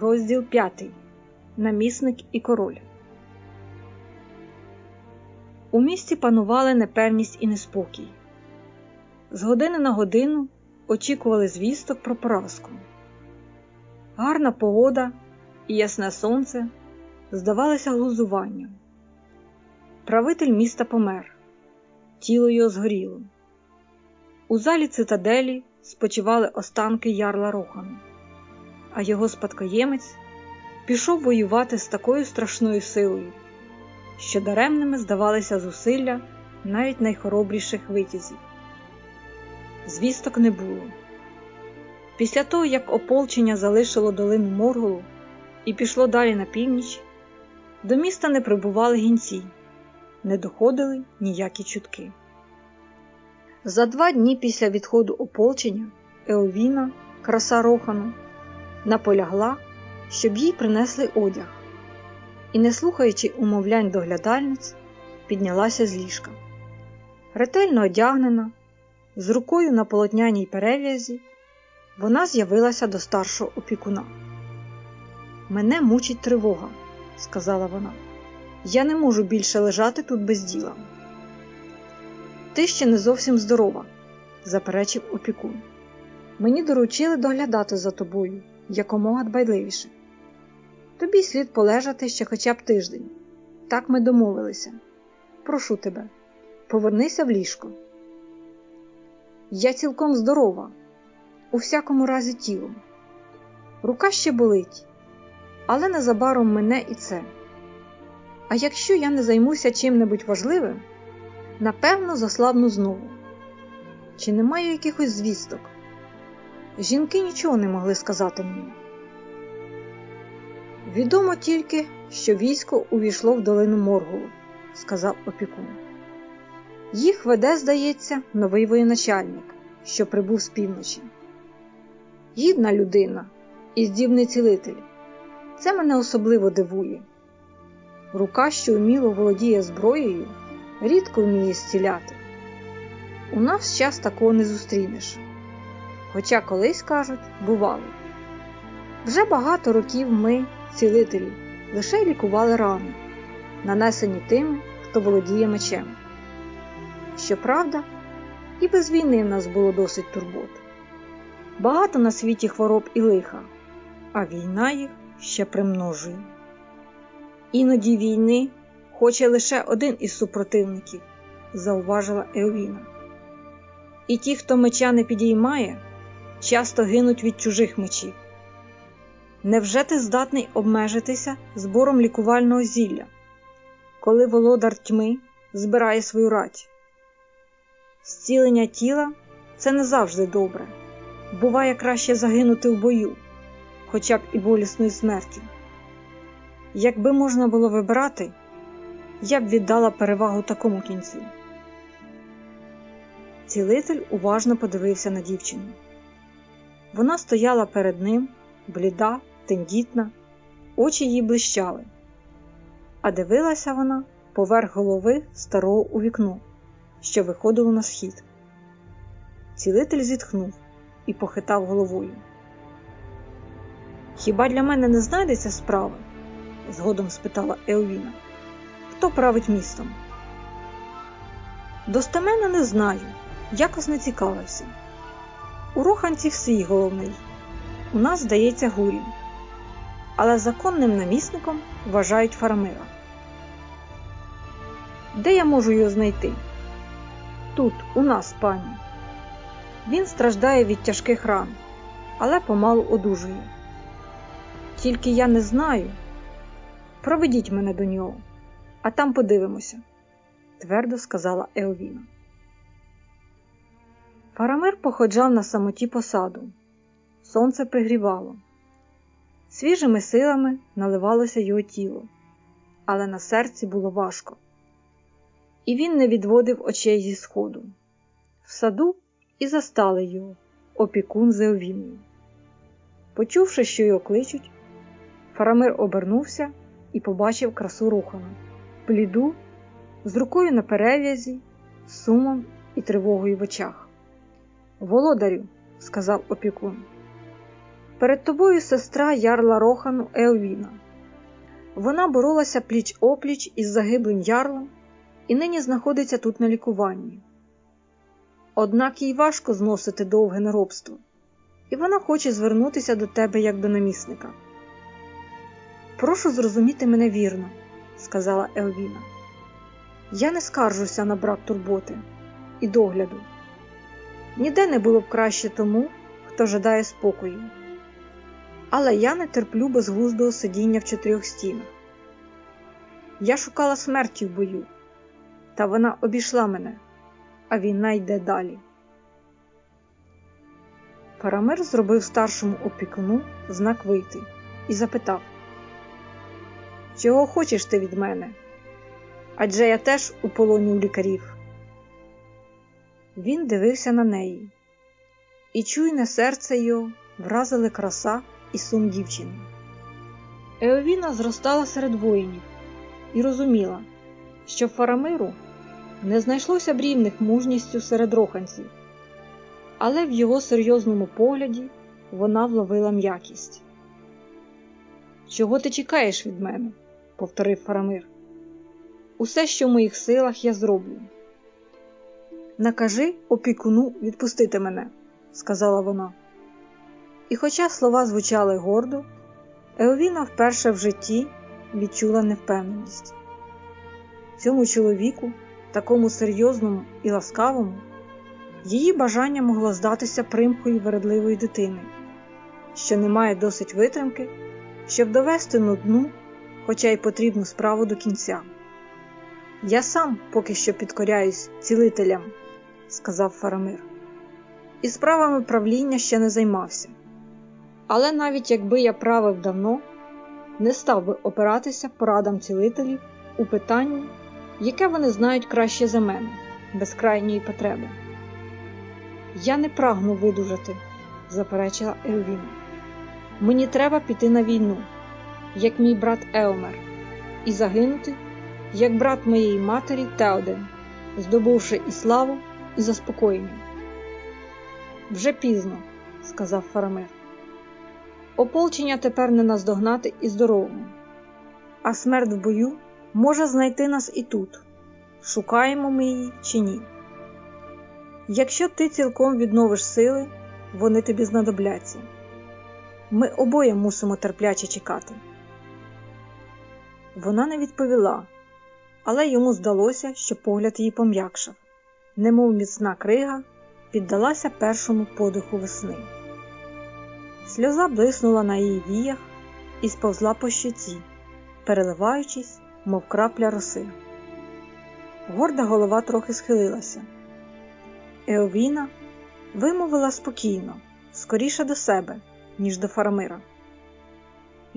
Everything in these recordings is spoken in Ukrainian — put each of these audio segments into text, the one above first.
Розділ 5. Намісник і король. У місті панували непевність і неспокій. З години на годину очікували звісток про поразку. Гарна погода і ясне сонце здавалися глузуванням. Правитель міста помер, тіло його згоріло. У залі цитаделі спочивали останки ярла Рохану а його спадкоємець пішов воювати з такою страшною силою, що даремними здавалися зусилля навіть найхоробріших витязів. Звісток не було. Після того, як ополчення залишило долину Морголу і пішло далі на північ, до міста не прибували гінці, не доходили ніякі чутки. За два дні після відходу ополчення Еовіна, краса Рохану, наполягла, щоб їй принесли одяг, і, не слухаючи умовлянь доглядальниць, піднялася з ліжка. Ретельно одягнена, з рукою на полотняній перев'язі, вона з'явилася до старшого опікуна. Мене мучить тривога, сказала вона. Я не можу більше лежати тут без діла. Ти ще не зовсім здорова, заперечив опікун. Мені доручили доглядати за тобою якомога дбайливіше. Тобі слід полежати ще хоча б тиждень. Так ми домовилися. Прошу тебе, повернися в ліжко. Я цілком здорова, у всякому разі тілом. Рука ще болить, але незабаром мене і це. А якщо я не займуся чим-небудь важливим, напевно, заслабну знову. Чи немає якихось звісток? Жінки нічого не могли сказати мені. Відомо тільки, що військо увійшло в долину Моргулу, сказав опікун. Їх веде, здається, новий воєначальник, що прибув з півночі. Гідна людина і здібний цілитель. Це мене особливо дивує. Рука, що вміло володіє зброєю, рідко вміє зціляти. У нас час такого не зустрінеш хоча колись кажуть, бувало. Вже багато років ми, цілителі, лише лікували рани, нанесені тими, хто володіє мечем. Щоправда, і без війни в нас було досить турбот. Багато на світі хвороб і лиха, а війна їх ще примножує. Іноді війни хоче лише один із супротивників, зауважила Еовіна. І ті, хто меча не підіймає, часто гинуть від чужих мечів. Невже ти здатний обмежитися збором лікувального зілля, коли володар тьми збирає свою рать? Зцілення тіла це не завжди добре, буває краще загинути в бою, хоча б і болісної смерті. Якби можна було вибирати, я б віддала перевагу такому кінцю. Цілитель уважно подивився на дівчину. Вона стояла перед ним, бліда, тендітна, очі її блищали, а дивилася вона поверх голови старого у вікно, що виходило на схід. Цілитель зітхнув і похитав головою. Хіба для мене не знайдеться справи? згодом спитала Еовіна. Хто править містом? Достеменно не знаю, якось не цікавився. У руханців свій головний. У нас здається Гурін. Але законним намісником вважають Фарамира. Де я можу його знайти? Тут, у нас, пані. Він страждає від тяжких ран, але помалу одужує. Тільки я не знаю. Проведіть мене до нього, а там подивимося, твердо сказала Еовіна. Фарамир походжав на самоті посаду. Сонце пригрівало. Свіжими силами наливалося його тіло, але на серці було важко. І він не відводив очей зі сходу. В саду і застали його, опікун Зеовіною. Почувши, що його кличуть, Фарамир обернувся і побачив красу рухану, бліду, з рукою на перев'язі, сумом і тривогою в очах. Володарю, сказав опікун, Перед тобою сестра ярла Рохану Еовіна. Вона боролася пліч опліч із загиблим ярлом і нині знаходиться тут на лікуванні. Однак їй важко зносити довге неробство, і вона хоче звернутися до тебе як до намісника. Прошу зрозуміти мене вірно, сказала Еовіна. Я не скаржуся на брак турботи і догляду. Ніде не було б краще тому, хто жадає спокою. Але я не терплю безглуздого сидіння в чотирьох стінах. Я шукала смерті в бою, та вона обійшла мене, а війна йде далі. Парамир зробив старшому опікуну знак вийти і запитав Чого хочеш ти від мене? Адже я теж у полоні у лікарів. Він дивився на неї, і чуйне серце його вразили краса і сум дівчини. Еовіна зростала серед воїнів і розуміла, що Фарамиру не знайшлося б рівних мужністю серед роханців, але в його серйозному погляді вона вловила м'якість. Чого ти чекаєш від мене? повторив Фарамир. Усе, що в моїх силах, я зроблю. Накажи опікуну відпустити мене, сказала вона. І хоча слова звучали гордо, Еовіна вперше в житті відчула невпевненість. Цьому чоловіку, такому серйозному і ласкавому, її бажання могло здатися примкою вередливої дитини, що не має досить витримки, щоб довести нудну, хоча й потрібну справу до кінця. Я сам поки що підкоряюсь цілителям, сказав Фарамир, і справами правління ще не займався. Але навіть якби я правив давно, не став би опиратися порадам цілителів у питанні, яке вони знають краще за мене, без крайньої потреби. Я не прагну видужати, заперечила Еовіна. Мені треба піти на війну, як мій брат Еомер, і загинути, як брат моєї матері Теоден, здобувши і славу, і заспокоєння. Вже пізно, сказав Фарамир. Ополчення тепер не наздогнати і здоровому, а смерть в бою може знайти нас і тут. Шукаємо ми її чи ні. Якщо ти цілком відновиш сили, вони тобі знадобляться. Ми обоє мусимо терпляче чекати. Вона не відповіла, але йому здалося, що погляд її пом'якшав, немов міцна крига піддалася першому подиху весни. Сльоза блиснула на її віях і сповзла по щоці, переливаючись, мов крапля роси. Горда голова трохи схилилася. Еовіна вимовила спокійно, скоріше до себе, ніж до Фарамира.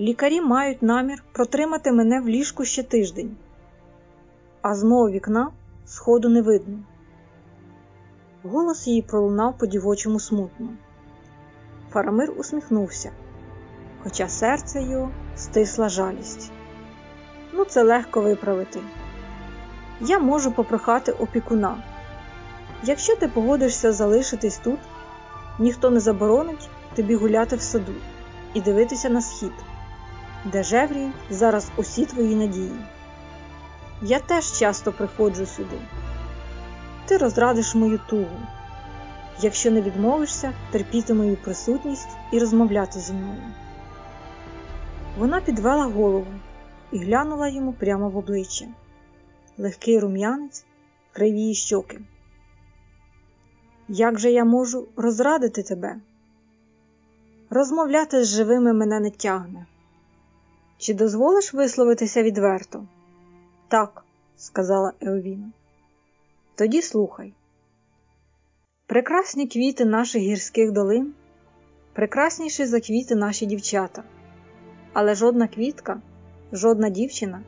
Лікарі мають намір протримати мене в ліжку ще тиждень, а з мого вікна сходу не видно. Голос її пролунав по дівочому смутно. Фарамир усміхнувся, хоча серце його стисла жалість. Ну, це легко виправити. Я можу попрохати опікуна. Якщо ти погодишся залишитись тут, ніхто не заборонить тобі гуляти в саду і дивитися на схід, де жевріють зараз усі твої надії. Я теж часто приходжу сюди. Ти розрадиш мою тугу. Якщо не відмовишся, терпіти мою присутність і розмовляти зі мною. Вона підвела голову і глянула йому прямо в обличчя. Легкий рум'янець, криві щоки. Як же я можу розрадити тебе? Розмовляти з живими мене не тягне. Чи дозволиш висловитися відверто? Так, сказала Еовіна. Тоді слухай. Прекрасні квіти наших гірських долин, прекрасніші за квіти наші дівчата, але жодна квітка, жодна дівчина,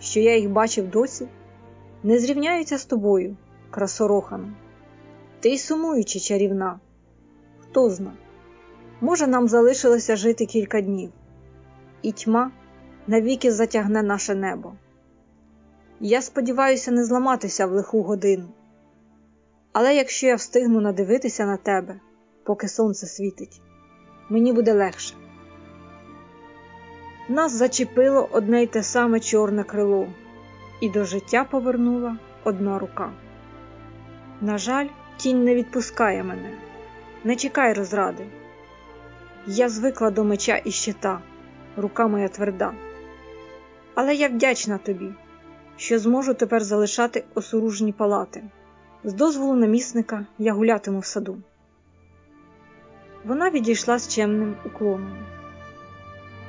що я їх бачив досі, не зрівняються з тобою, красорохану. Ти й сумуючи чарівна. Хто зна, може, нам залишилося жити кілька днів, і тьма навіки затягне наше небо. Я сподіваюся не зламатися в лиху годину. Але якщо я встигну надивитися на тебе, поки сонце світить, мені буде легше. Нас зачепило одне й те саме чорне крило, і до життя повернула одна рука. На жаль, тінь не відпускає мене, не чекай розради. Я звикла до меча і щита, рука моя тверда. Але я вдячна тобі, що зможу тепер залишати осоружні палати. З дозволу намісника я гулятиму в саду. Вона відійшла з чемним уклоном.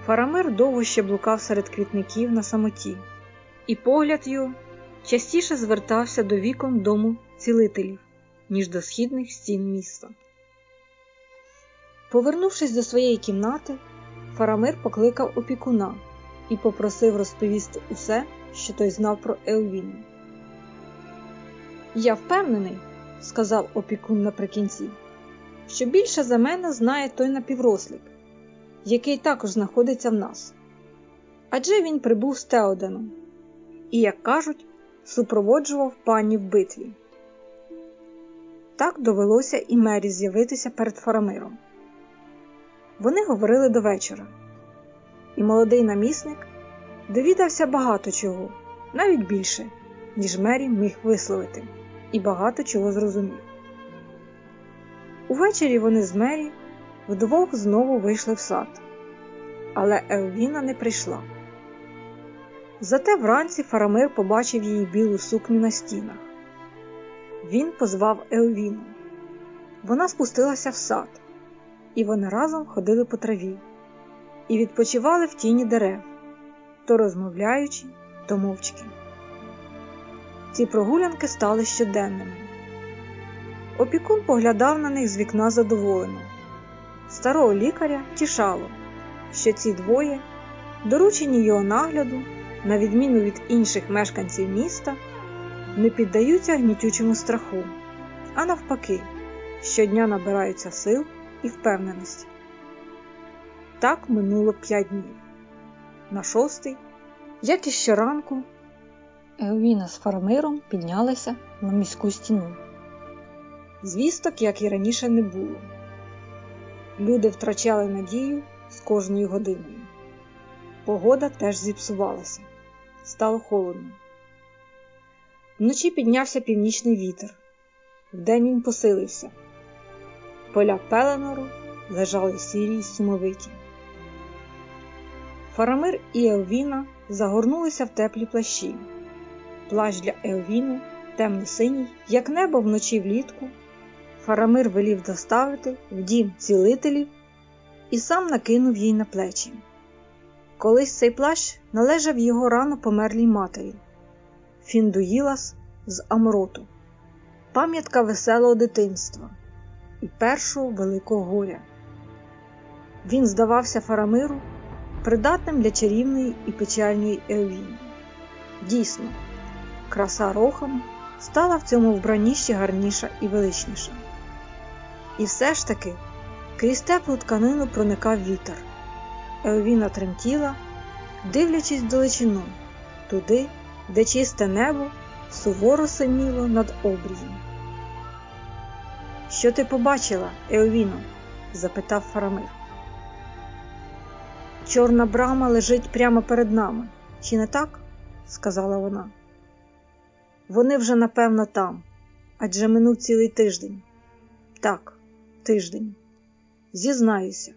Фарамир довго ще блукав серед квітників на самоті, і погляд його частіше звертався до вікон дому цілителів, ніж до східних стін міста. Повернувшись до своєї кімнати, Фарамир покликав опікуна і попросив розповісти усе, що той знав про Еовіну. Я впевнений, сказав опікун наприкінці, що більше за мене знає той напіврослик, який також знаходиться в нас. Адже він прибув з Теоденом і, як кажуть, супроводжував пані в битві. Так довелося і Мері з'явитися перед Фарамиром. Вони говорили до вечора, і молодий намісник довідався багато чого, навіть більше, ніж Мері міг висловити, і багато чого зрозумів. Увечері вони з Мері вдвох знову вийшли в сад, але Елвіна не прийшла. Зате вранці Фарамир побачив її білу сукню на стінах. Він позвав Елвіну. Вона спустилася в сад, і вони разом ходили по траві і відпочивали в тіні дерев, то розмовляючи, то мовчки. Ці прогулянки стали щоденними. Опікун поглядав на них з вікна задоволено. Старого лікаря тішало, що ці двоє, доручені його нагляду, на відміну від інших мешканців міста, не піддаються гнітючому страху, а навпаки, щодня набираються сил і впевненості. Так минуло п'ять днів. На шостий, як і щоранку, Елвіна з фармиром піднялися на міську стіну. Звісток, як і раніше, не було. Люди втрачали надію з кожною годиною. Погода теж зіпсувалася, стало холодно. Вночі піднявся північний вітер, вдень він посилився. Поля Пеленору лежали сірі й сумовиті. Фарамир і Елвіна загорнулися в теплі плащі. Плащ для Елвіни темно-синій, як небо вночі влітку. Фарамир велів доставити в дім цілителів і сам накинув їй на плечі. Колись цей плащ належав його рано померлій матері Фіндуїлас з Амроту, пам'ятка веселого дитинства і першого великого горя. Він здавався Фарамиру придатним для чарівної і печальної Еовіни. Дійсно, краса Рохам стала в цьому вбранні ще гарніша і величніша. І все ж таки крізь теплу тканину проникав вітер. Еовіна тремтіла, дивлячись вдалечину, туди, де чисте небо суворо синіло над обрієм. Що ти побачила, Еовіно? запитав Фарамир. Чорна брама лежить прямо перед нами, чи не так? сказала вона. Вони вже напевно там, адже минув цілий тиждень. Так, тиждень. Зізнаюся,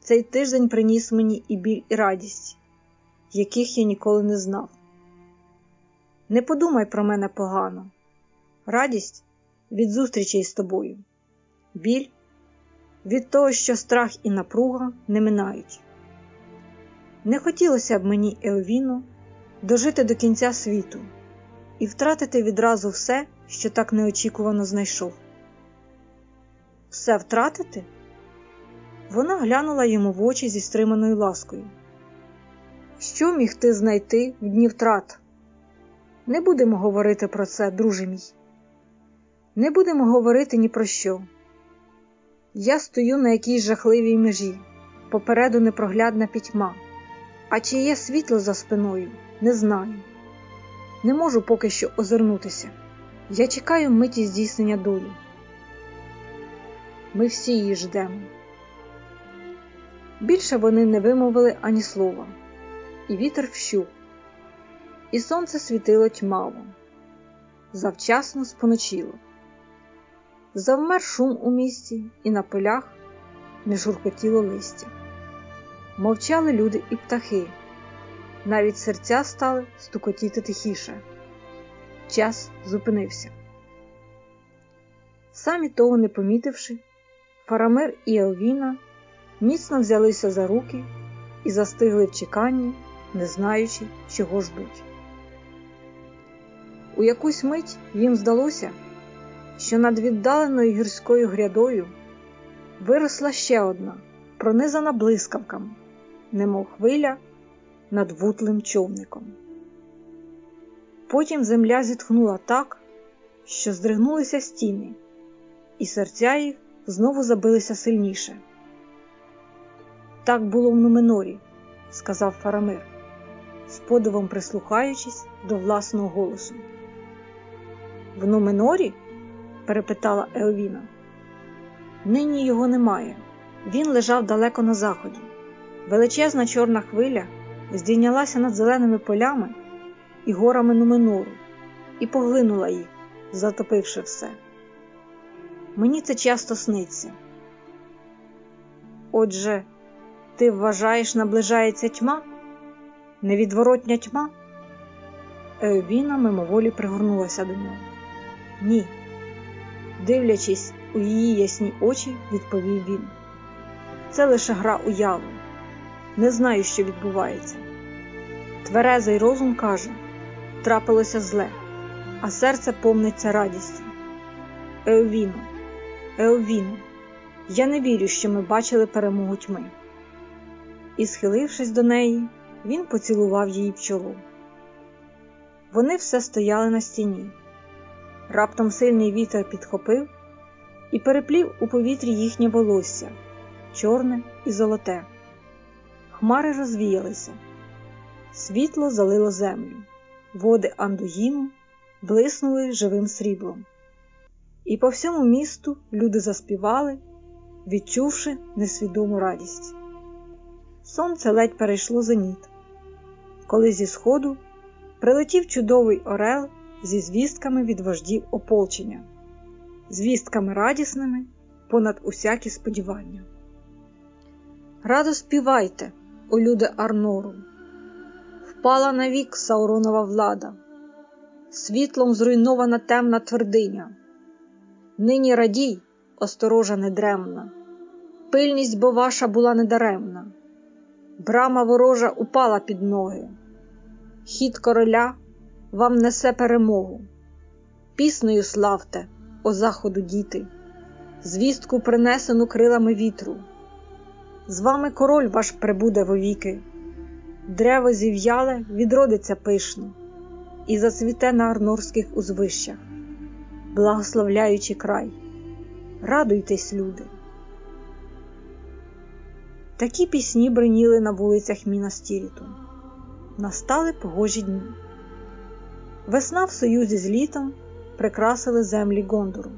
цей тиждень приніс мені і біль, і радість, яких я ніколи не знав. Не подумай про мене погано. Радість від зустрічей з тобою, біль від того, що страх і напруга не минають. Не хотілося б мені, Елвіну, дожити до кінця світу і втратити відразу все, що так неочікувано знайшов. Все втратити? Вона глянула йому в очі зі стриманою ласкою. Що міг ти знайти в дні втрат? Не будемо говорити про це, друже мій. Не будемо говорити ні про що. Я стою на якійсь жахливій межі, попереду непроглядна пітьма. А чи є світло за спиною, не знаю. Не можу поки що озирнутися. Я чекаю миті здійснення долі. Ми всі її ждемо. Більше вони не вимовили ані слова, і вітер вщух, і сонце світило тьмаво, завчасно споночило. Завмер шум у місті, і на полях не журкотіло листя. Мовчали люди і птахи, навіть серця стали стукотіти тихіше. Час зупинився. Самі того не помітивши, Фарамир і Елвіна міцно взялися за руки і застигли в чеканні, не знаючи, чого ждуть. У якусь мить їм здалося, що над віддаленою гірською грядою виросла ще одна, пронизана блискавками, немов хвиля над вутлим човником. Потім земля зітхнула так, що здригнулися стіни, і серця їх знову забилися сильніше. Так було в Нуменорі, сказав Фарамир, з подивом прислухаючись до власного голосу. В Нуменорі? перепитала Еовіна. Нині його немає. Він лежав далеко на заході. Величезна чорна хвиля здійнялася над зеленими полями і горами Нуменору і поглинула їх, затопивши все. Мені це часто сниться. Отже, ти вважаєш, наближається тьма? Невідворотня тьма? Еовіна мимоволі пригорнулася до нього. Ні. Дивлячись у її ясні очі, відповів він. Це лише гра уяви. Не знаю, що відбувається. Тверезий розум каже, трапилося зле, а серце повниться радістю. Еовіно, Еовіно, я не вірю, що ми бачили перемогу тьми. І, схилившись до неї, він поцілував її в. Вони все стояли на стіні. Раптом сильний вітер підхопив і переплів у повітрі їхнє волосся, чорне і золоте. Хмари розвіялися, світло залило землю, води Андуїну блиснули живим сріблом. І по всьому місту люди заспівали, відчувши несвідому радість. Сонце ледь перейшло зеніт, коли зі сходу прилетів чудовий орел зі звістками від вождів ополчення, звістками радісними понад усякі сподівання. Радо співайте, о люди Арнору, впала навік Сауронова влада, світлом зруйнована темна твердиня. Нині радій, осторожа недремна, пильність бо ваша була недаремна, брама ворожа упала під ноги, хід короля вам несе перемогу. Піснею славте, о заходу діти, звістку принесену крилами вітру. З вами король ваш прибуде вовіки, древо зів'яле відродиться пишно і зацвіте на арнорських узвищах благословляючи край. Радуйтесь, люди. Такі пісні бриніли на вулицях Мінастіріту. Настали погожі дні. Весна в союзі з літом прикрасили землі Гондору.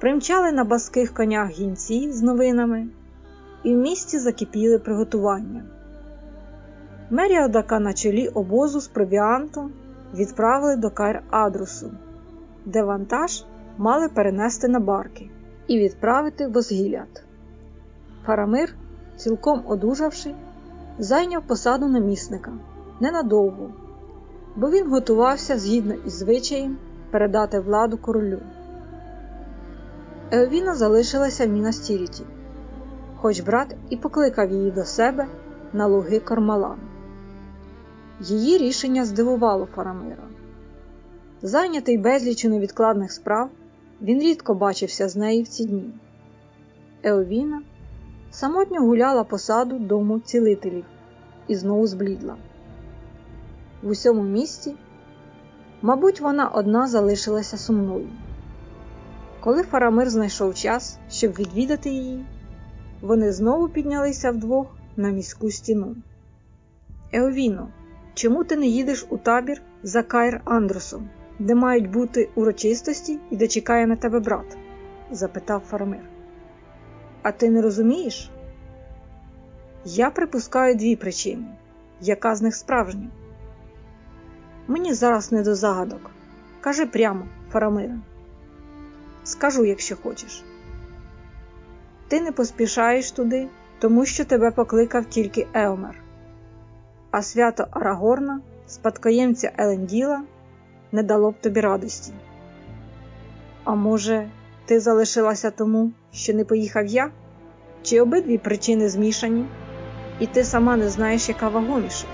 Примчали на баских конях гінці з новинами, і в місті закипіли приготування. Меріадока на чолі обозу з провіантом відправили до Кайр Адрусу де вантаж мали перенести на барки і відправити в Осгіліат. Фарамир, цілком одужавши, зайняв посаду намісника ненадовго, бо він готувався згідно із звичаєм передати владу королю. Еовіна залишилася в Мінастіріті, хоч брат і покликав її до себе на луги Кормалан. Її рішення здивувало Фарамира. Зайнятий безлічу невідкладних справ, він рідко бачився з нею в ці дні. Еовіна самотньо гуляла по саду дому цілителів і знову зблідла. В усьому місті, мабуть, вона одна залишилася сумною. Коли Фарамир знайшов час, щоб відвідати її, вони знову піднялися вдвох на міську стіну. Еовіно, чому ти не їдеш у табір за Кайр Андросом? де мають бути урочистості і де чекає на тебе брат? запитав фармер. А ти не розумієш? Я припускаю дві причини, яка з них справжня. Мені зараз не до загадок. Кажи прямо, Фарамире. Скажу, якщо хочеш. Ти не поспішаєш туди, тому що тебе покликав тільки Еомер, а свято Арагорна, спадкоємця Еленділа, не дало б тобі радості. А може, ти залишилася тому, що не поїхав я? Чи обидві причини змішані, і ти сама не знаєш, яка вагоміша?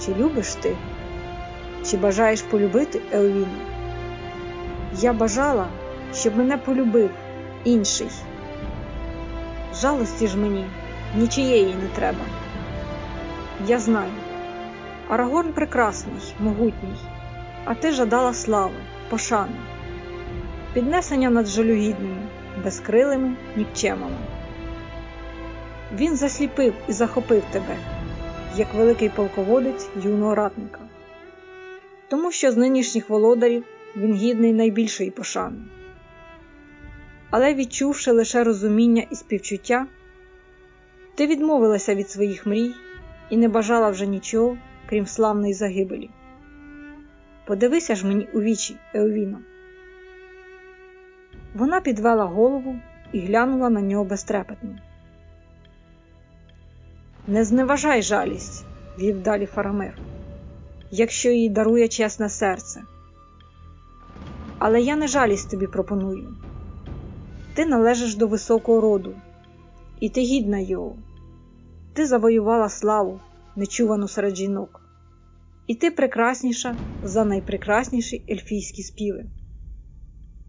Чи любиш ти? Чи бажаєш полюбити Елвіну? Я бажала, щоб мене полюбив інший. Жалості ж мені нічиєї не треба. Я знаю, Арагорн прекрасний, могутній, а ти жадала слави, пошани, піднесення над жалюгідними, безкрилими нікчемами. Він засліпив і захопив тебе, як великий полководець юного ратника, тому що з нинішніх володарів він гідний найбільшої пошани. Але, відчувши лише розуміння і співчуття, ти відмовилася від своїх мрій і не бажала вже нічого, крім славної загибелі. Подивися ж мені у вічі, Еовіно. Вона підвела голову і глянула на нього безтрепетно. Не зневажай жалість, вів далі Фарамир, якщо їй дарує чесне серце. Але я не жалість тобі пропоную. Ти належиш до високого роду, і ти гідна його. Ти завоювала славу, нечувану серед жінок, і ти прекрасніша за найпрекрасніші ельфійські співи.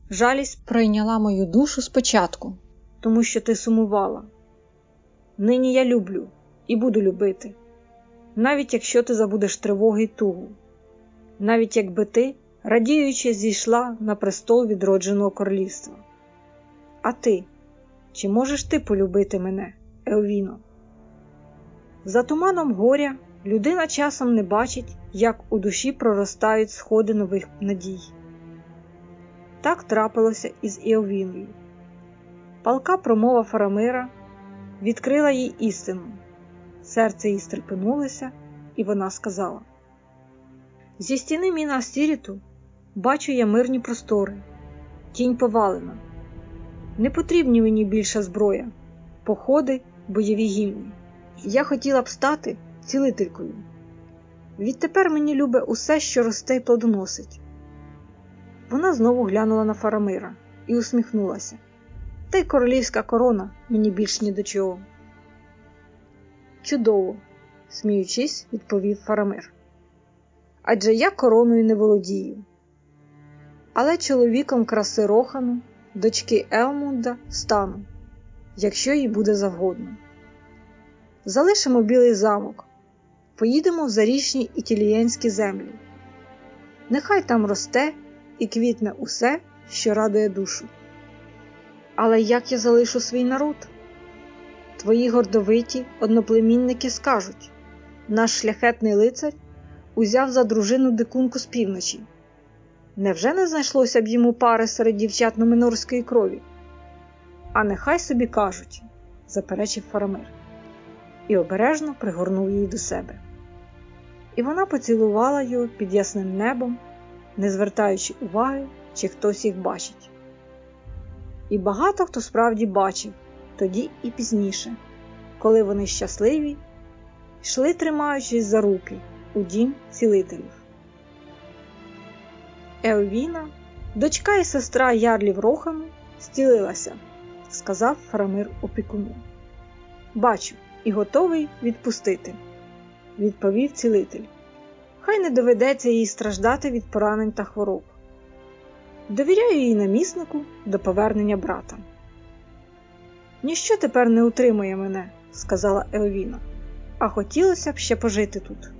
Жалість пройняла мою душу спочатку, тому що ти сумувала. Нині я люблю і буду любити, навіть якщо ти забудеш тривоги й тугу, навіть якби ти, радіючи, зійшла на престол відродженого королівства. А ти, чи можеш ти полюбити мене, Елвіно? За туманом горя людина часом не бачить, як у душі проростають сходи нових надій. Так трапилося із Іовіною. Палка промова Фарамира відкрила їй істину. Серце їй стрепенулося, і вона сказала: Зі стіни міна Сіріту бачу я мирні простори, тінь повалена. Не потрібні мені більша зброя, походи, бойові гімни. Я хотіла б стати цілителькою. Відтепер мені любе усе, що росте й плодоносить. Вона знову глянула на Фарамира і усміхнулася. Та й королівська корона мені більш ні до чого. Чудово, сміючись, відповів Фарамир. Адже я короною не володію. Але чоловіком краси Рохану, дочки Елмунда, стану, якщо їй буде завгодно. Залишимо білий замок, поїдемо в зарічні італієнські землі. Нехай там росте і квітне усе, що радує душу. Але як я залишу свій народ? Твої гордовиті одноплемінники скажуть наш шляхетний лицар узяв за дружину дикунку з півночі. Невже не знайшлося б йому пари серед дівчат номинорської крові? А нехай собі кажуть, заперечив Фарамир, і обережно пригорнув її до себе. І вона поцілувала його під ясним небом, не звертаючи уваги, чи хтось їх бачить. І багато хто справді бачив тоді і пізніше, коли вони щасливі, йшли, тримаючись за руки у дім цілителів. Еовіна, дочка і сестра Ярлів Рохану, стілилася, сказав Фарамир опікуну. Бачу, і готовий відпустити, відповів цілитель. Хай не доведеться їй страждати від поранень та хвороб. Довіряю їй наміснику до повернення брата. Ніщо тепер не утримує мене, сказала Еовіна, а хотілося б ще пожити тут.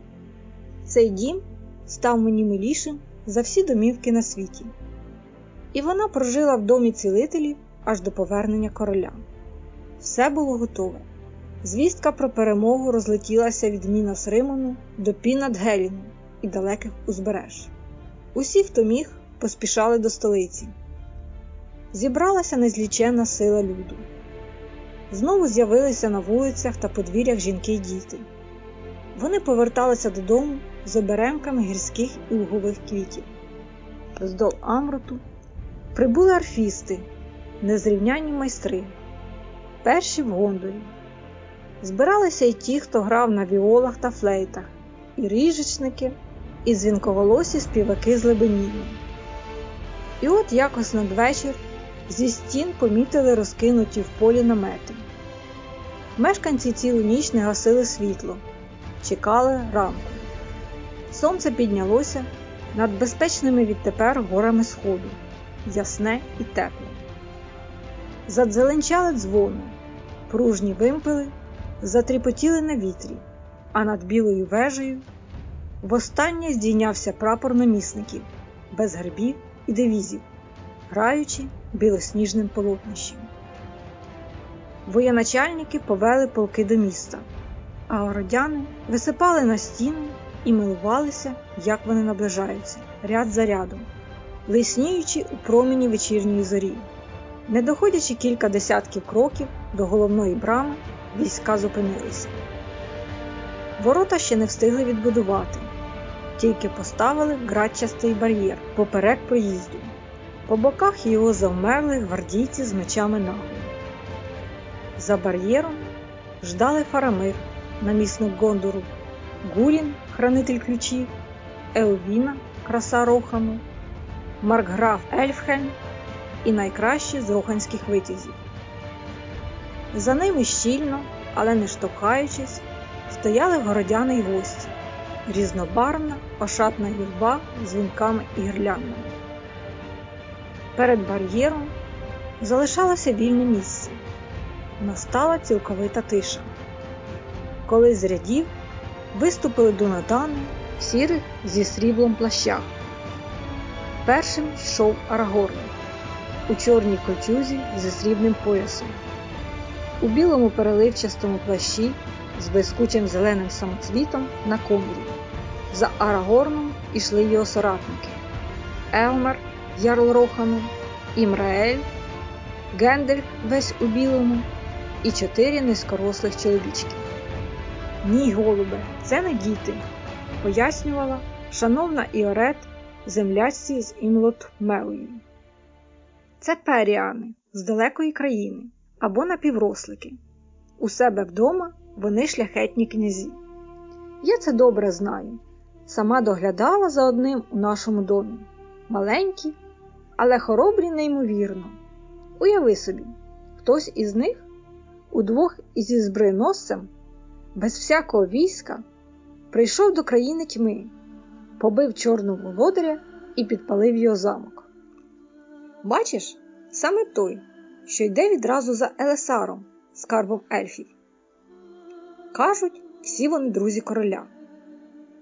Цей дім став мені милішим за всі домівки на світі, і вона прожила в домі цілителів аж до повернення короля. Все було готове. Звістка про перемогу розлетілася від Мінас Римону до Пінат Геліну і далеких узбереж. Усі, хто міг, поспішали до столиці. Зібралася незліченна сила люду. знову з'явилися на вулицях та подвір'ях жінки й діти. Вони поверталися додому з оберемками гірських і лугових квітів. Вздол Амруту прибули арфісти, незрівнянні майстри, перші в гондорі. Збиралися й ті, хто грав на віолах та флейтах, і ріжечники, і дзвінковолосі співаки з лебеніном. І от якось надвечір зі стін помітили розкинуті в полі намети. Мешканці цілу ніч не гасили світло, чекали ранку. Сонце піднялося над безпечними відтепер горами сходу, ясне і тепле. Задзеленчали дзвони, пружні вимпели, затріпотіли на вітрі, а над білою вежею востаннє здійнявся прапор намісників без гербів і девізів, граючи білосніжним полотнищем. Воєначальники повели полки до міста, а городяни висипали на стіни і милувалися, як вони наближаються, ряд за рядом, лисніючи у промені вечірньої зорі. Не доходячи кілька десятків кроків до головної брами, війська зупинилися. Ворота ще не встигли відбудувати, тільки поставили градчастий бар'єр поперек проїзду. По боках його завмерли гвардійці з мечами нагою. За бар'єром ждали Фарамир, намісник Гондору, Гурін, хранитель ключів, Елвіна, краса Рохану, Маркграф Ельфхен і найкращі з роханських витязів. За ними щільно, але не штовхаючись, стояли городяни й гості, різнобарвна, ошатна юрба з вінками і гірляндами. Перед бар'єром залишалося вільне місце. Настала цілковита тиша. Коли з рядів виступили донатани в сірих зі сріблом плащах. Першим йшов Арагорн у чорній кольчузі зі срібним поясом, у білому переливчастому плащі з блискучим зеленим самоцвітом на комірі. За Арагорном ішли його соратники Елмер, Ярл Рохану, Імраель, Гендельф весь у білому і чотири низькорослих чоловічки. Ні, голубе, це не діти, пояснювала шановна Іорет землячці з Імлот Мелої. Це періани з далекої країни або напіврослики. У себе вдома вони шляхетні князі. Я це добре знаю. Сама доглядала за одним у нашому домі. Маленькі, але хоробрі неймовірно. Уяви собі, хтось із них удвох із збройносцем, без всякого війська, прийшов до країни тьми, побив чорного володаря і підпалив його замок. Бачиш, саме той, що йде відразу за Елесаром, скарбом ельфів. Кажуть, всі вони друзі короля.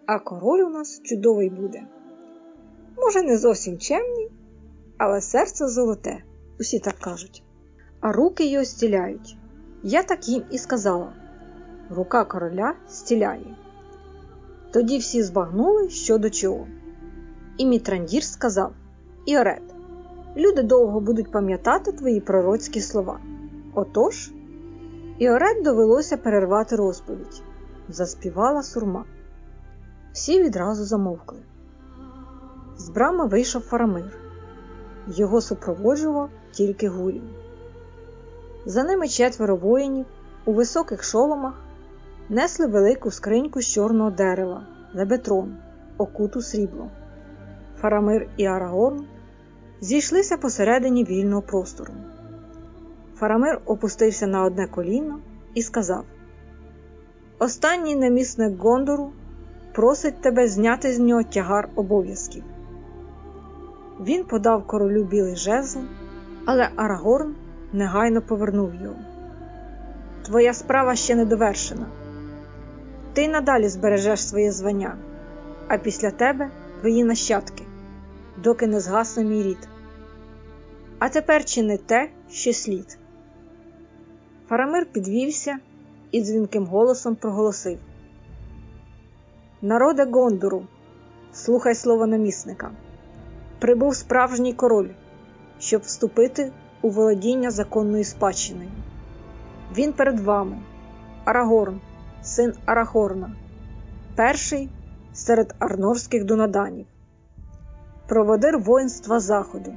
А король у нас чудовий буде. Може, не зовсім чемний, але серце золоте, усі так кажуть. А руки його стіляють. Я так їм і сказала рука короля стіляє. Тоді всі збагнули що до чого. І Мітрандір сказав Іорет, люди довго будуть пам'ятати твої пророцькі слова. Отож, Іорет довелося перервати розповідь. Заспівала сурма. Всі відразу замовкли. З брами вийшов Фарамир. Його супроводжував тільки Гурін. За ними четверо воїнів у високих шоломах несли велику скриньку з чорного дерева, лебетрон, окуту сріблом. Фарамир і Арагорн зійшлися посередині вільного простору. Фарамир опустився на одне коліно і сказав: Останній намісник Гондору просить тебе зняти з нього тягар обов'язків. Він подав королю білий жезл, але Арагорн негайно повернув його. Твоя справа ще не довершена. Ти надалі збережеш своє звання, а після тебе твої нащадки, доки не згасне мій рід. А тепер чини те, що слід. Фарамир підвівся і дзвінким голосом проголосив: Народе Гондору, слухай слово намісника. Прибув справжній король, щоб вступити у володіння законною спадщиною. Він перед вами, Арагорн, син Арахорна, перший серед арнорських дунаданів, проводир воїнства Заходу,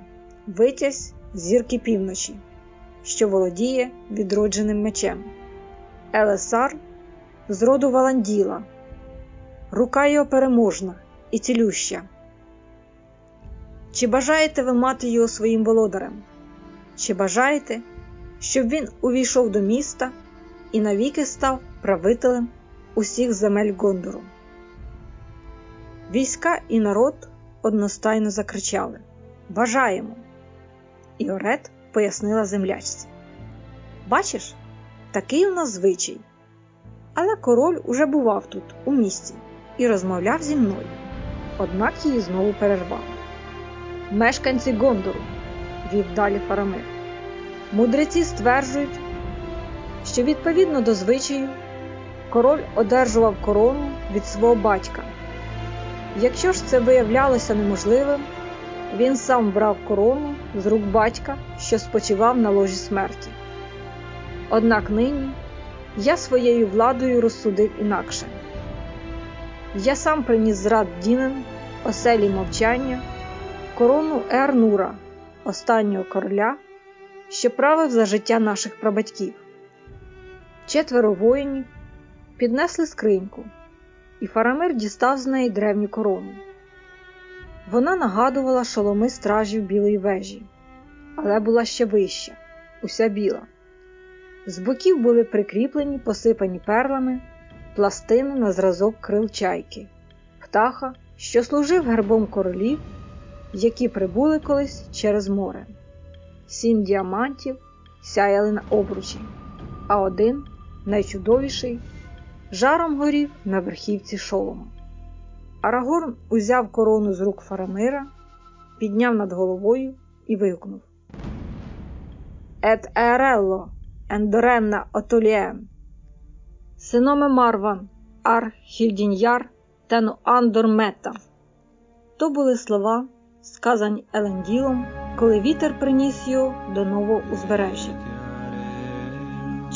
витязь зірки півночі, що володіє відродженим мечем, Елесар з роду Валанділа, рука його переможна і цілюща. Чи бажаєте ви мати його своїм володарем? Чи бажаєте, щоб він увійшов до міста і навіки став правителем усіх земель Гондору? Війська і народ одностайно закричали Бажаємо! І Орет пояснила землячці. Бачиш, такий у нас звичай. Але король уже бував тут, у місті, і розмовляв зі мною. Однак її знову перервав. Мешканці Гондору, вів далі Фарамир. Мудреці стверджують, що відповідно до звичаю король одержував корону від свого батька. Якщо ж це виявлялося неможливим, він сам брав корону з рук батька, що спочивав на ложі смерті. Однак нині я своєю владою розсудив інакше. Я сам приніс з рад Дінен, оселі мовчання, корону Ернура, останнього короля, що правив за життя наших прабатьків. Четверо воїнів піднесли скриньку, і Фарамир дістав з неї древню корону. Вона нагадувала шоломи стражів білої вежі, але була ще вища, уся біла. З боків були прикріплені, посипані перлами, пластини на зразок крил чайки, птаха, що служив гербом королів, які прибули колись через море. Сім діамантів сяяли на обручі, а один, найчудовіший, жаром горів на верхівці шолома. Арагорн узяв корону з рук Фарамира, підняв над головою і вигукнув Ет Ерелло, Ендоренна Отоліен, Синоме Марван, Ар Хільдіньяр, Тену Андор Мета. То були слова, сказані Еленділом, коли вітер приніс його до нового узбережжя.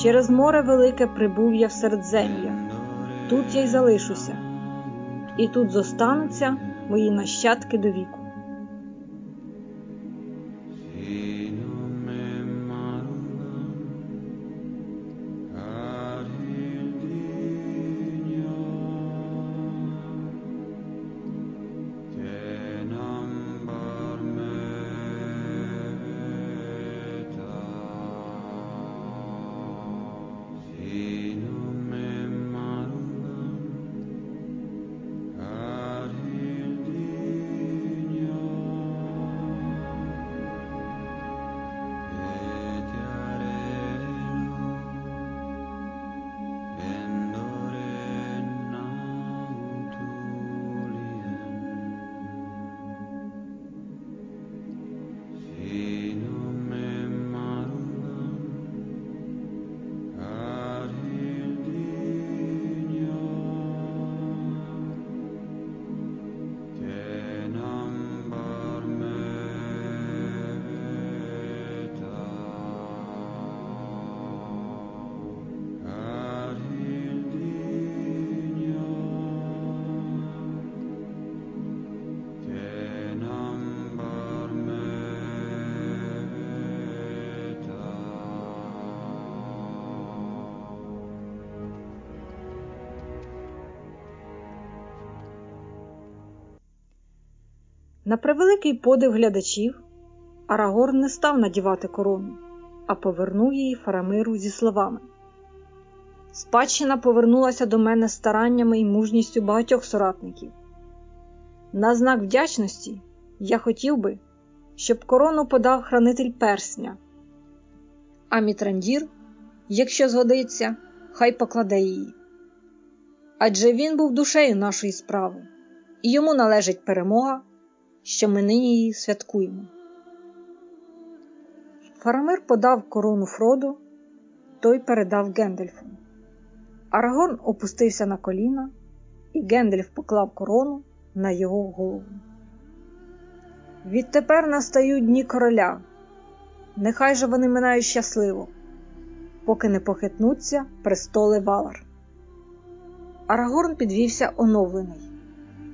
Через море велике прибув я в середзем'я, тут я й залишуся, і тут зостануться мої нащадки до віку. На превеликий подив глядачів, Арагорн не став надівати корону, а повернув її Фарамиру зі словами. Спадщина повернулася до мене стараннями і мужністю багатьох соратників. На знак вдячності я хотів би, щоб корону подав хранитель персня, а Мітрандір, якщо згодиться, хай покладе її. Адже він був душею нашої справи, і йому належить перемога що ми нині її святкуємо. Фарамир подав корону Фроду, той передав Гендельфу. Арагорн опустився на коліна, і Гендельф поклав корону на його голову. Відтепер настають дні короля, нехай же вони минають щасливо. поки не похитнуться престоли Валар. Арагорн підвівся оновлений,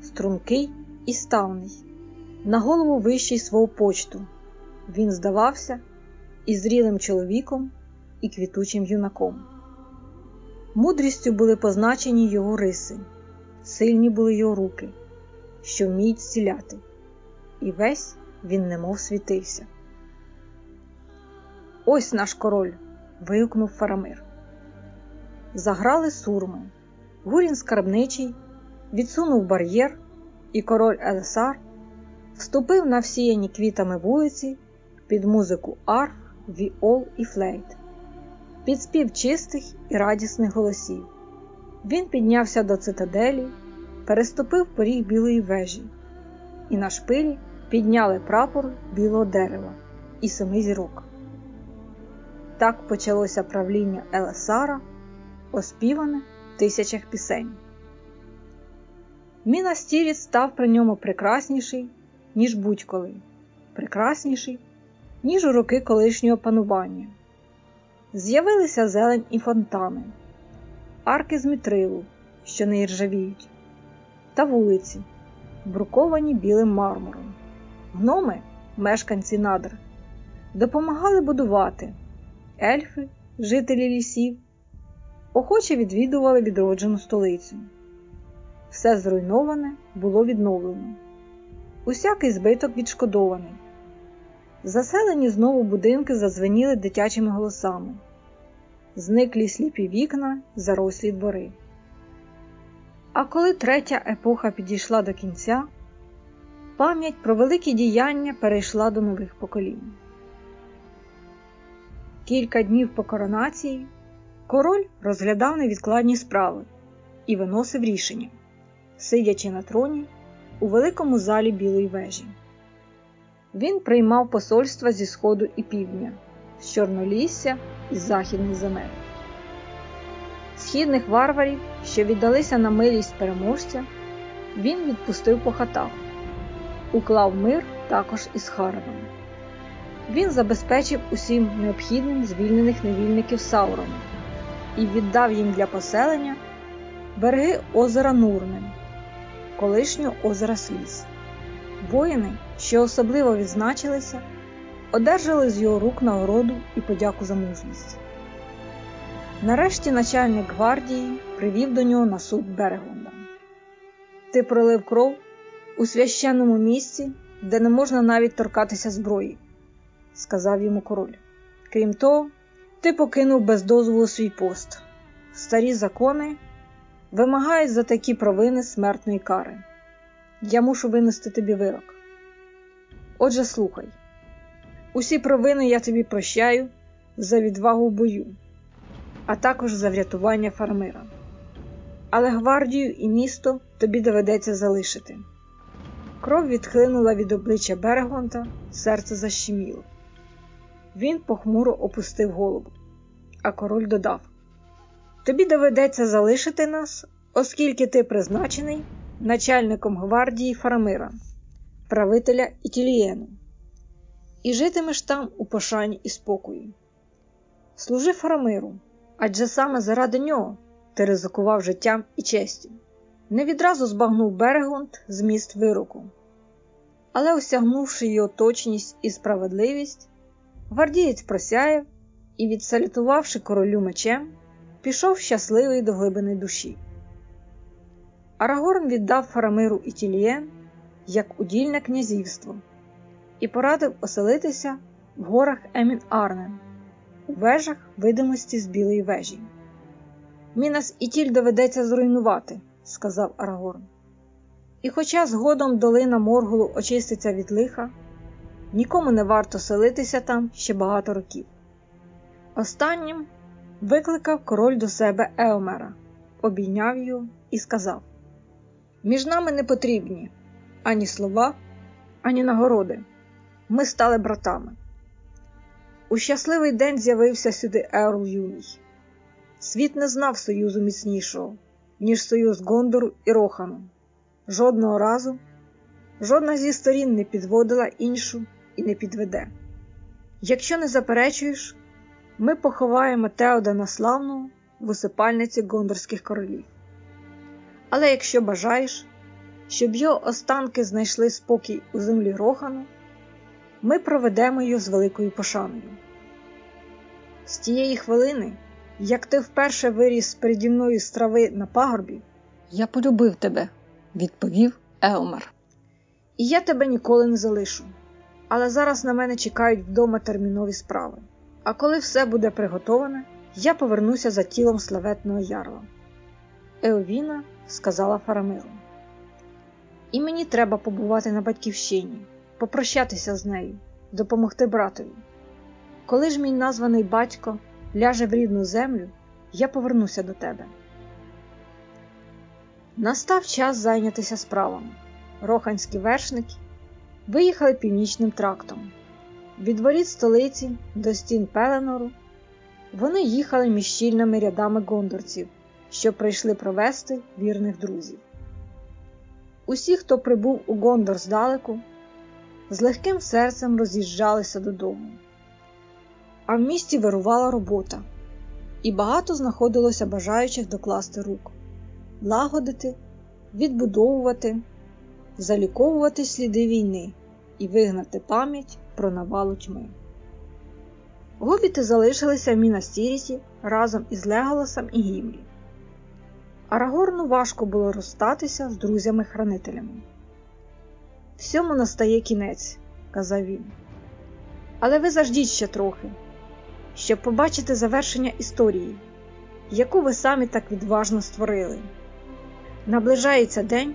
стрункий і ставний, на голову вищий свого почту. Він здавався і зрілим чоловіком, і квітучим юнаком. Мудрістю були позначені його риси, сильні були його руки, що вміють зціляти, і весь він немов світився. Ось наш король. вигукнув Фарамир. Заграли сурми. Гурін скарбничий відсунув бар'єр, і король Елесар вступив на всіяні квітами вулиці під музику арф, віол і флейт, під спів чистих і радісних голосів. Він піднявся до цитаделі, переступив поріг білої вежі, і на шпилі підняли прапор білого дерева і семи зірок. Так почалося правління Елесара, оспіване в тисячах пісень. Мінас Тіріт став при ньому прекрасніший, ніж будь-коли, прекрасніший, ніж у роки колишнього панування. З'явилися зелень і фонтани, арки з мітрилу, що не іржавіють, та вулиці, бруковані білим мармуром. Гноми, мешканці надр, допомагали будувати ельфи, жителі лісів, охоче відвідували відроджену столицю. Все зруйноване було відновлено, усякий збиток відшкодований. Заселені знову будинки задзвеніли дитячими голосами, зниклі сліпі вікна, зарослі двори. А коли третя епоха підійшла до кінця, пам'ять про великі діяння перейшла до нових поколінь. Кілька днів по коронації король розглядав невідкладні справи і виносив рішення, сидячи на троні у великому залі Білої вежі. Він приймав посольства зі сходу і півдня, з Чорнолісся і західних земель. Східних варварів, що віддалися на милість переможця, він відпустив по хатах, уклав мир також із Харадом. Він забезпечив усім необхідним звільнених невільників Саурона і віддав їм для поселення береги озера Нурнен, колишнього озера Сліз. Воїни, що особливо відзначилися, одержали з його рук нагороду і подяку за мужність. Нарешті начальник гвардії привів до нього на суд Берегонда. Ти пролив кров у священному місці, де не можна навіть торкатися зброї сказав йому король. Крім того, ти покинув без дозволу свій пост. Старі закони вимагають за такі провини смертної кари. Я мушу винести тобі вирок. Отже, слухай, усі провини я тобі прощаю за відвагу в бою, а також за врятування фармира. Але гвардію і місто тобі доведеться залишити. Кров відхлинула від обличчя Берегонта, серце защеміло. Він похмуро опустив голову, а король додав: Тобі доведеться залишити нас, оскільки ти призначений начальником гвардії Фарамира, правителя Ітілієну, і житимеш там у пошані і спокої. Служи Фарамиру, адже саме заради нього ти ризикував життям і честю. Не відразу збагнув Берегунд зміст вироку, але осягнувши його точність і справедливість. Гвардієць просяяв і, відсалютувавши королю мечем, пішов щасливий до глибини душі. Арагорн віддав Фарамиру і Тільєн як удільне князівство і порадив оселитися в горах Емін Арнен, у вежах видимості з білої вежі. Мінас і тіль доведеться зруйнувати, сказав Арагорн. І, хоча згодом долина Моргулу очиститься від лиха. Нікому не варто селитися там ще багато років. Останнім викликав король до себе Еомера, обійняв його і сказав: Між нами не потрібні ані слова, ані нагороди. Ми стали братами. У щасливий день з'явився сюди Ерл Юний. Світ не знав союзу міцнішого, ніж союз Гондору і Рохану. Жодного разу, жодна зі сторін не підводила іншу і не підведе. Якщо не заперечуєш, ми поховаємо Теодана Славного в усипальниці гондорських королів. Але якщо бажаєш, щоб його останки знайшли спокій у землі Рохану, ми проведемо її з великою пошаною. З тієї хвилини, як ти вперше виріс переді мною з трави на пагорбі, я полюбив тебе, відповів Елмер. І я тебе ніколи не залишу. Але зараз на мене чекають вдома термінові справи. А коли все буде приготоване, я повернуся за тілом славетного ярла. Еовіна сказала Фарамиру. І мені треба побувати на батьківщині, попрощатися з нею, допомогти братові. Коли ж мій названий батько ляже в рідну землю, я повернуся до тебе. Настав час зайнятися справами. Роханські вершники виїхали північним трактом. Від воріт столиці до стін Пеленору вони їхали між щільними рядами гондорців, що прийшли провести вірних друзів. Усі, хто прибув у Гондор здалеку, з легким серцем роз'їжджалися додому. А в місті вирувала робота, і багато знаходилося бажаючих докласти рук, лагодити, відбудовувати, заліковувати сліди війни і вигнати пам'ять про навалу тьми. Гобіти залишилися в Мінастіріті разом із Леголосом і Гімлі. Арагорну важко було розстатися з друзями-хранителями. Всьому настає кінець, казав він. Але ви заждіть ще трохи, щоб побачити завершення історії, яку ви самі так відважно створили. Наближається день,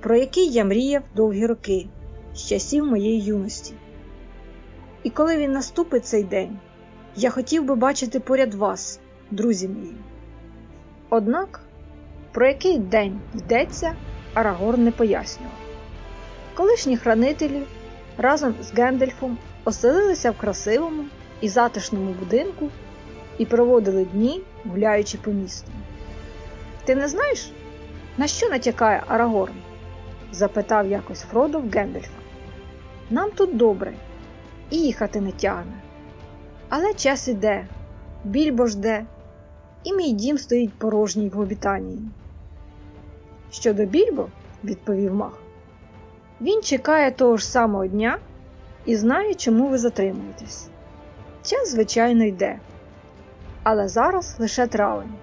про який я мріяв довгі роки, з часів моєї юності. І коли він наступить цей день, я хотів би бачити поряд вас, друзі мої. Однак, про який день йдеться, Арагорн не пояснював. Колишні хранителі разом з Гендельфом оселилися в красивому і затишному будинку і проводили дні, гуляючи по місту. Ти не знаєш, на що натякає Арагорн? запитав якось Фродо в Гендельфа. Нам тут добре, і їхати не тягне. Але час іде, більбо жде, і мій дім стоїть порожній в обітанії. Щодо більбо, відповів мах, він чекає того ж самого дня і знає, чому ви затримуєтесь. Час, звичайно, йде. Але зараз лише травень.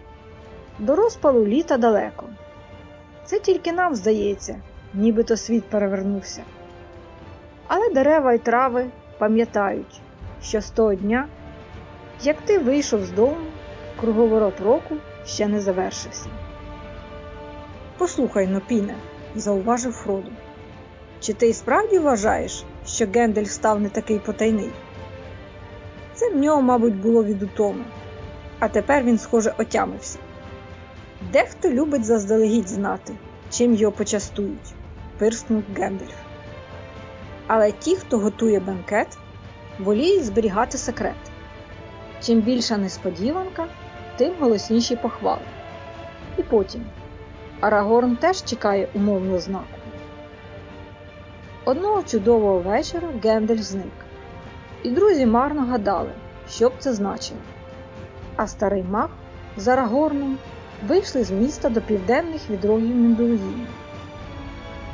До розпалу літа далеко. Це тільки нам здається, нібито світ перевернувся. Але дерева й трави пам'ятають, що з того дня, як ти вийшов з дому, круговорот року ще не завершився. Послухай, Нопіне, зауважив Фроду. Чи ти й справді вважаєш, що Гендель став не такий потайний? Це в нього, мабуть, було від утоми, а тепер він, схоже, отямився. Дехто любить заздалегідь знати, чим його почастують, пирснув Гендельф. Але ті, хто готує бенкет, воліють зберігати секрет. Чим більша несподіванка, тим голосніші похвали. І потім Арагорн теж чекає умовного знаку. Одного чудового вечора Гендель зник, і друзі марно гадали, що б це значило. А старий мах з Арагорном вийшли з міста до південних відрогів Міндулгії.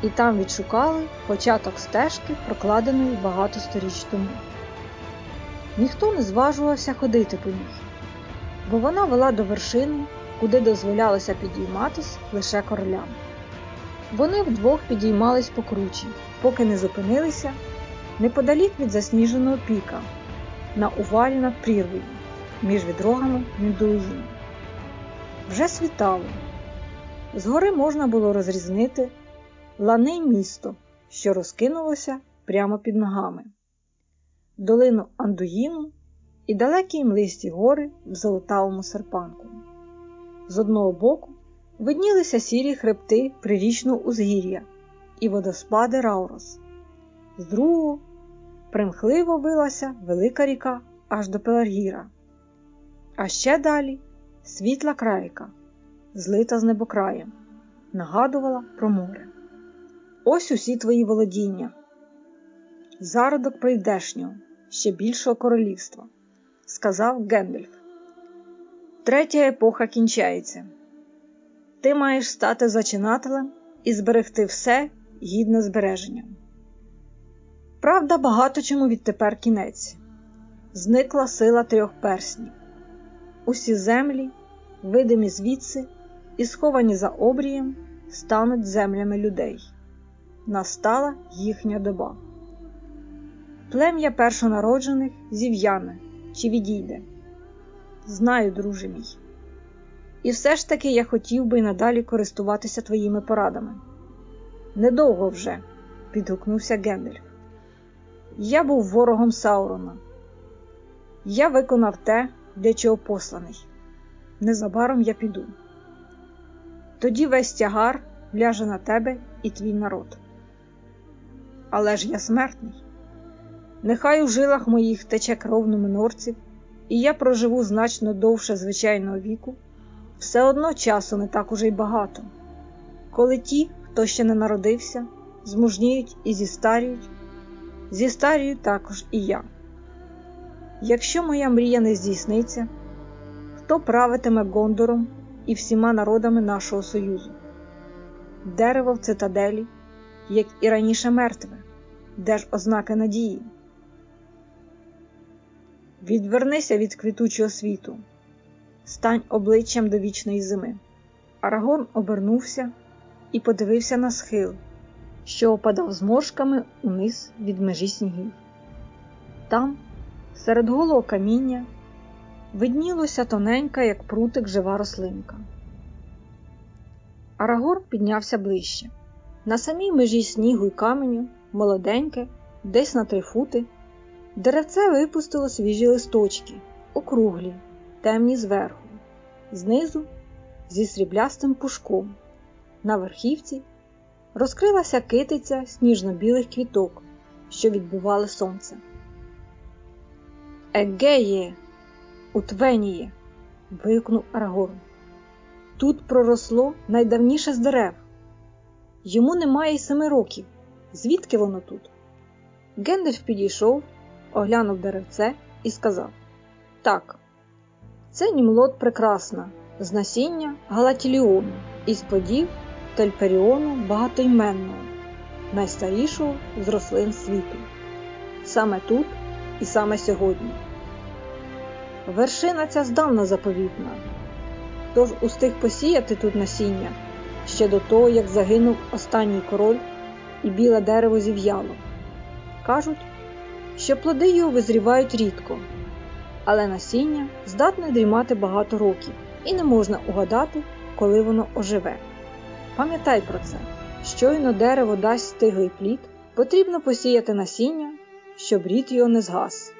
І там відшукали початок стежки, прокладеної багато сторіч тому. Ніхто не зважувався ходити по ній, бо вона вела до вершини, куди дозволялося підійматись лише королям. Вони вдвох підіймались по кручі, поки не зупинилися неподалік від засніженого піка на увалі над прірвою між відрогами Міндулгії. Вже світало. Згори можна було розрізнити лане місто, що розкинулося прямо під ногами, долину Андуїну і далекі млисті гори в золотавому серпанку. З одного боку виднілися сірі хребти прирічного узгір'я і водоспади Раурос, з другого примхливо вилася велика ріка аж до Пеларгіра, а ще далі світла крайка, злита з небокраєм, нагадувала про море. Ось усі твої володіння, зародок прийдешнього, ще більшого королівства, сказав Гендальф. Третя епоха кінчається. Ти маєш стати зачинателем і зберегти все гідне збереження. Правда, багато чому відтепер кінець. Зникла сила трьох перснів. Усі землі, видимі звідси і сховані за обрієм, стануть землями людей. Настала їхня доба. Плем'я першонароджених зів'яне чи відійде. Знаю, друже мій. І все ж таки я хотів би надалі користуватися твоїми порадами. Недовго вже, підгукнувся Гендальф. Я був ворогом Саурона. Я виконав те, для чого посланий. Незабаром я піду. Тоді весь тягар ляже на тебе і твій народ. Але ж я смертний. Нехай у жилах моїх тече кров нуминорців, і я проживу значно довше звичайного віку, все одно часу не так уже й багато. Коли ті, хто ще не народився, змужніють і зістаріють, зістарію також і я. Якщо моя мрія не здійсниться, хто правитиме Гондором і всіма народами нашого Союзу? Дерево в цитаделі, як і раніше мертве, де ж ознаки надії? Відвернися від квітучого світу, стань обличчям до вічної зими. Арагон обернувся і подивився на схил, що опадав зморшками униз від межі снігів. Там, серед голого каміння, виднілося тоненька, як прутик, жива рослинка. Арагор піднявся ближче. На самій межі снігу й каменю, молоденьке, десь на три фути. Деревце випустило свіжі листочки, округлі, темні зверху, знизу зі сріблястим пушком. На верхівці розкрилася китиця сніжно-білих квіток, що відбивали сонце. Егеє, утвеніє, вигукнув Арагорн. Тут проросло найдавніше з дерев. Йому немає й семи років. Звідки воно тут? Гендальф підійшов оглянув деревце і сказав: Так, це німлот прекрасна, з насіння Галатіліону із подів Тельперіону багатойменного, найстарішого з рослин світу. Саме тут і саме сьогодні. Вершина ця здавна заповітна, тож устиг посіяти тут насіння ще до того, як загинув останній король і біле дерево зів'яло. Кажуть, що плоди його визрівають рідко, але насіння здатне дрімати багато років і не можна угадати, коли воно оживе. Пам'ятай про це, щойно дерево дасть стиглий плід, потрібно посіяти насіння, щоб рід його не згас.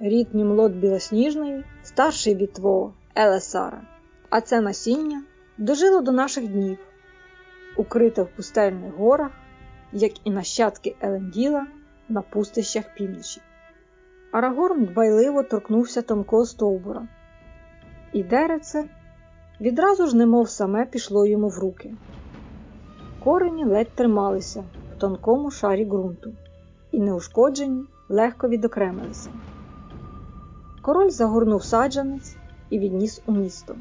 Рід німлот білосніжної, старший від твого Елесара, а це насіння дожило до наших днів, укрите в пустельних горах, як і нащадки Еленділа на пустищах півночі. Арагорн дбайливо торкнувся тонкого стовбура, і деревце відразу ж, немов саме пішло йому в руки. Корені ледь трималися в тонкому шарі ґрунту і, неушкоджені, легко відокремилися. Король загорнув саджанець і відніс у місто.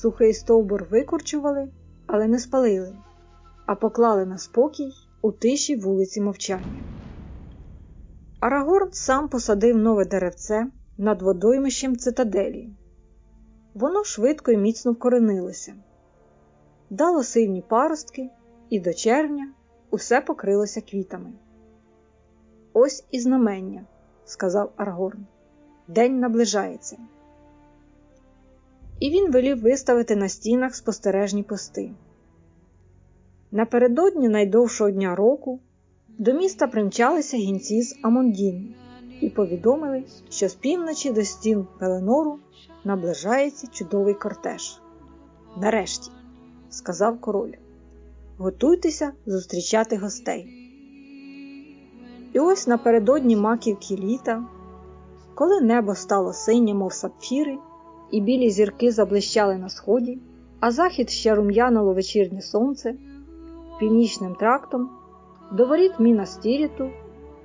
Сухий стовбур викорчували, але не спалили, а поклали на спокій у тиші вулиці мовчання. Арагорн сам посадив нове деревце над водоймищем цитаделі. Воно швидко і міцно вкоренилося, дало сильні паростки, і до червня усе покрилося квітами. Ось і знамення, сказав Арагорн. День наближається. І він велів виставити на стінах спостережні пости. Напередодні найдовшого дня року до міста примчалися гінці з Амондін і повідомили, що з півночі до стін Пеленору наближається чудовий кортеж. Нарешті, сказав король, готуйтеся зустрічати гостей. І ось напередодні маківки літа, коли небо стало синє, мов сапфіри, і білі зірки заблищали на сході, а захід ще рум'янило вечірнє сонце, північним трактом до воріт Мінастіріту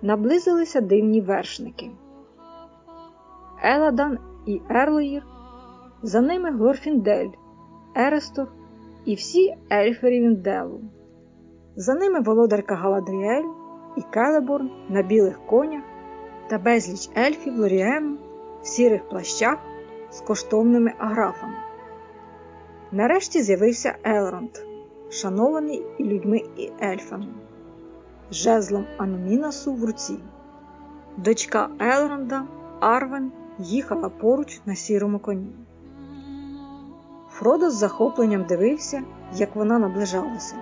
наблизилися дивні вершники. Еладан і Ерлоїр, за ними Глорфіндель, Ерестор і всі ельфи Рівінделу. За ними володарка Галадріель і Келеборн на білих конях та безліч ельфів Лоріену в сірих плащах з коштовними аграфами. Нарешті з'явився Елронд, шанований і людьми і ельфами, жезлом Аномінасу в руці. Дочка Елронда, Арвен, їхала поруч на сірому коні. Фродо з захопленням дивився, як вона наближалася,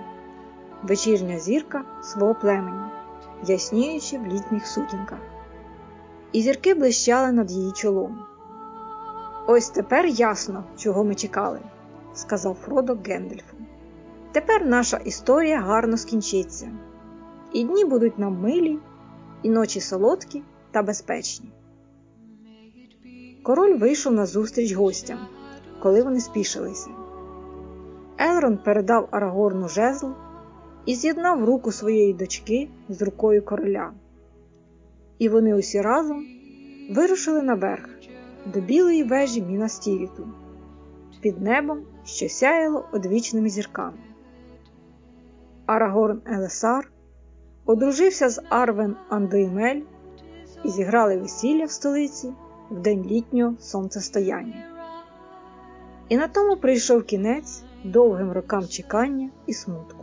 вечірня зірка свого племені, ясніючи в літніх сутінках. І зірки блищали над її чолом. Ось тепер ясно, чого ми чекали, сказав Фродо Гендельфу. Тепер наша історія гарно скінчиться, і дні будуть нам милі, і ночі солодкі та безпечні. Король вийшов на зустріч гостям, коли вони спішилися. Елронд передав Арагорну жезл і з'єднав руку своєї дочки з рукою короля. І вони усі разом вирушили наверх до білої вежі Мінастіріту під небом, що сяяло одвічними зірками. Арагорн Елесар одружився з Арвен Андуймель і зіграли весілля в столиці в день літнього сонцестояння. І на тому прийшов кінець довгим рокам чекання і смутку.